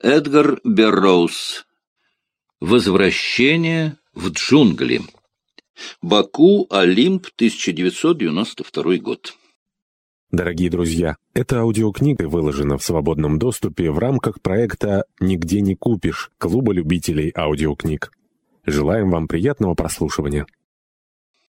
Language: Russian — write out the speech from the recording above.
Эдгар Берроуз. Возвращение в джунгли. Баку, Олимп, 1992 год. Дорогие друзья, эта аудиокнига выложена в свободном доступе в рамках проекта «Нигде не купишь» Клуба любителей аудиокниг. Желаем вам приятного прослушивания.